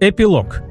Эпилог.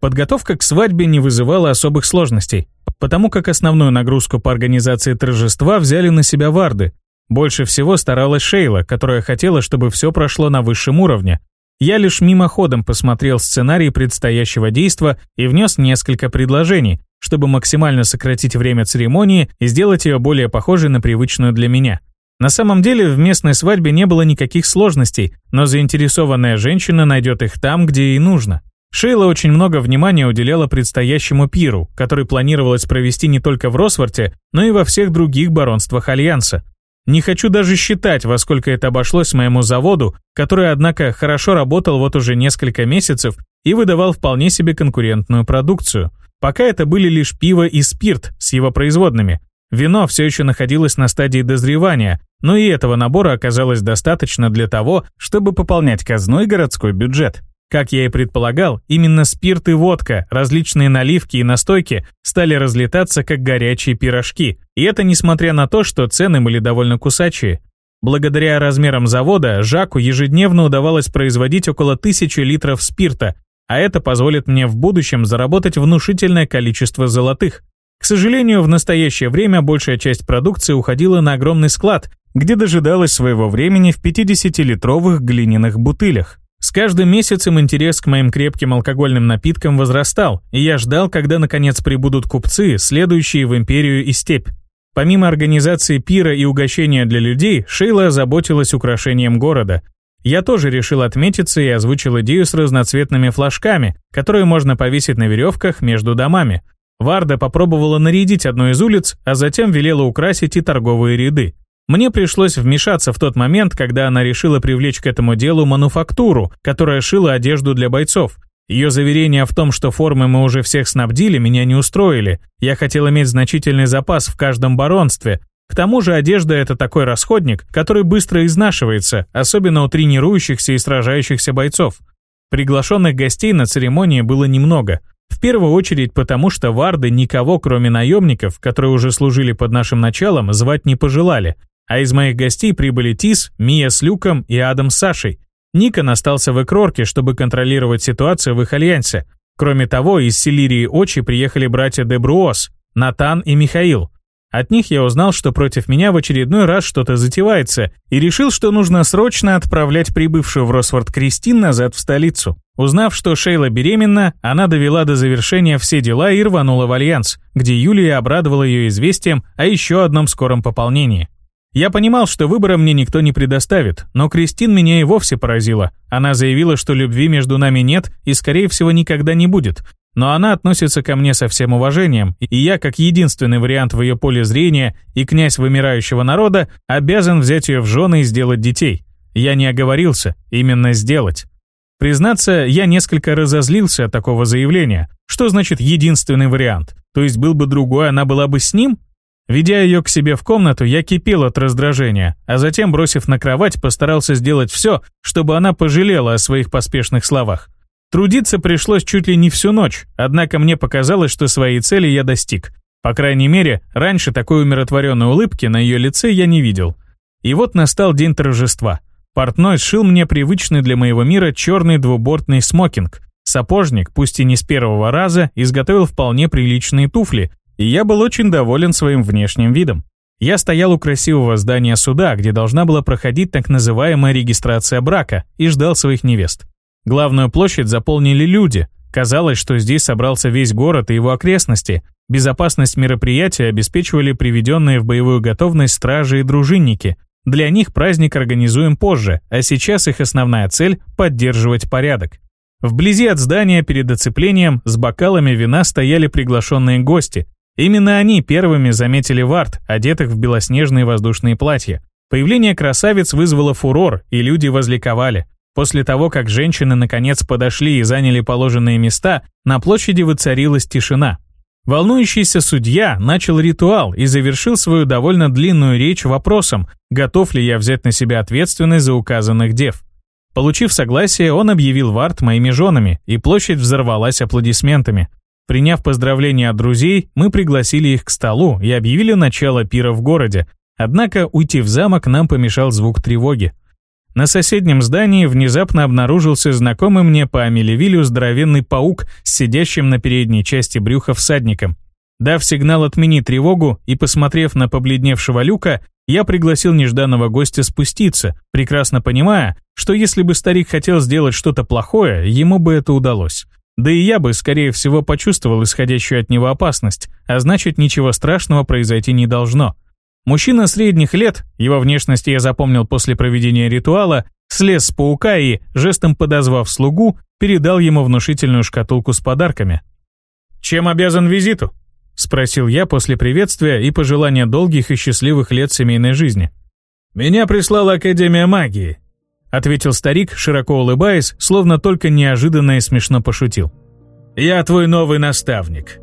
Подготовка к свадьбе не вызывала особых сложностей, потому как основную нагрузку по организации торжества взяли на себя варды. Больше всего старалась Шейла, которая хотела, чтобы все прошло на высшем уровне. Я лишь мимоходом посмотрел сценарий предстоящего действа и внес несколько предложений, чтобы максимально сократить время церемонии и сделать ее более похожей на привычную для меня. На самом деле в местной свадьбе не было никаких сложностей, но заинтересованная женщина найдет их там, где ей нужно. Шейла очень много внимания уделяла предстоящему пиру, который планировалось провести не только в Росворте, но и во всех других баронствах Альянса. Не хочу даже считать, во сколько это обошлось моему заводу, который, однако, хорошо работал вот уже несколько месяцев и выдавал вполне себе конкурентную продукцию. Пока это были лишь пиво и спирт с его производными. Вино все еще находилось на стадии дозревания, но и этого набора оказалось достаточно для того, чтобы пополнять казной городской бюджет. Как я и предполагал, именно спирт и водка, различные наливки и настойки стали разлетаться как горячие пирожки. И это несмотря на то, что цены были довольно кусачие. Благодаря размерам завода Жаку ежедневно удавалось производить около тысячи литров спирта, а это позволит мне в будущем заработать внушительное количество золотых. К сожалению, в настоящее время большая часть продукции уходила на огромный склад, где дожидалась своего времени в 50-литровых глиняных бутылях. С каждым месяцем интерес к моим крепким алкогольным напиткам возрастал, и я ждал, когда наконец прибудут купцы, следующие в империю и степь. Помимо организации пира и угощения для людей, Шейла озаботилась украшением города. Я тоже решил отметиться и озвучил идею с разноцветными флажками, которые можно повесить на веревках между домами. Варда попробовала нарядить одну из улиц, а затем велела украсить и торговые ряды. Мне пришлось вмешаться в тот момент, когда она решила привлечь к этому делу мануфактуру, которая шила одежду для бойцов. Ее заверения в том, что формы мы уже всех снабдили, меня не устроили. Я хотел иметь значительный запас в каждом баронстве. К тому же одежда — это такой расходник, который быстро изнашивается, особенно у тренирующихся и сражающихся бойцов. Приглашенных гостей на церемонии было немного. В первую очередь потому, что варды никого, кроме наемников, которые уже служили под нашим началом, звать не пожелали, а из моих гостей прибыли Тис, Мия с Люком и Адам с Сашей. Никон остался в Экрорке, чтобы контролировать ситуацию в их альянсе. Кроме того, из Селирии Очи приехали братья Дебруос, Натан и Михаил. От них я узнал, что против меня в очередной раз что-то затевается, и решил, что нужно срочно отправлять прибывшую в Росфорд Кристин назад в столицу. Узнав, что Шейла беременна, она довела до завершения все дела и рванула в Альянс, где Юлия обрадовала ее известием о еще одном скором пополнении. Я понимал, что выбора мне никто не предоставит, но Кристин меня и вовсе поразила. Она заявила, что любви между нами нет и, скорее всего, никогда не будет. Но она относится ко мне со всем уважением, и я, как единственный вариант в ее поле зрения и князь вымирающего народа, обязан взять ее в жены и сделать детей. Я не оговорился, именно сделать. Признаться, я несколько разозлился от такого заявления. Что значит единственный вариант? То есть был бы другой, она была бы с ним? Ведя ее к себе в комнату, я кипел от раздражения, а затем, бросив на кровать, постарался сделать все, чтобы она пожалела о своих поспешных словах. Трудиться пришлось чуть ли не всю ночь, однако мне показалось, что своей цели я достиг. По крайней мере, раньше такой умиротворенной улыбки на ее лице я не видел. И вот настал день торжества. Портной сшил мне привычный для моего мира черный двубортный смокинг. Сапожник, пусть и не с первого раза, изготовил вполне приличные туфли, и я был очень доволен своим внешним видом. Я стоял у красивого здания суда, где должна была проходить так называемая регистрация брака, и ждал своих невест. Главную площадь заполнили люди. Казалось, что здесь собрался весь город и его окрестности. Безопасность мероприятия обеспечивали приведенные в боевую готовность стражи и дружинники. Для них праздник организуем позже, а сейчас их основная цель – поддерживать порядок. Вблизи от здания перед оцеплением с бокалами вина стояли приглашенные гости, Именно они первыми заметили Варт, одетых в белоснежные воздушные платья. Появление красавиц вызвало фурор, и люди возликовали. После того, как женщины наконец подошли и заняли положенные места, на площади воцарилась тишина. Волнующийся судья начал ритуал и завершил свою довольно длинную речь вопросом, готов ли я взять на себя ответственность за указанных дев. Получив согласие, он объявил Варт моими женами, и площадь взорвалась аплодисментами. Приняв поздравления от друзей, мы пригласили их к столу и объявили начало пира в городе. Однако уйти в замок нам помешал звук тревоги. На соседнем здании внезапно обнаружился знакомый мне по Амелевилю здоровенный паук с сидящим на передней части брюха всадником. Дав сигнал «отмени тревогу» и посмотрев на побледневшего люка, я пригласил нежданного гостя спуститься, прекрасно понимая, что если бы старик хотел сделать что-то плохое, ему бы это удалось. Да и я бы, скорее всего, почувствовал исходящую от него опасность, а значит, ничего страшного произойти не должно. Мужчина средних лет, его внешность я запомнил после проведения ритуала, слез с паука и, жестом подозвав слугу, передал ему внушительную шкатулку с подарками. «Чем обязан визиту?» — спросил я после приветствия и пожелания долгих и счастливых лет семейной жизни. «Меня прислала Академия магии», — ответил старик, широко улыбаясь, словно только неожиданно и смешно пошутил. «Я твой новый наставник.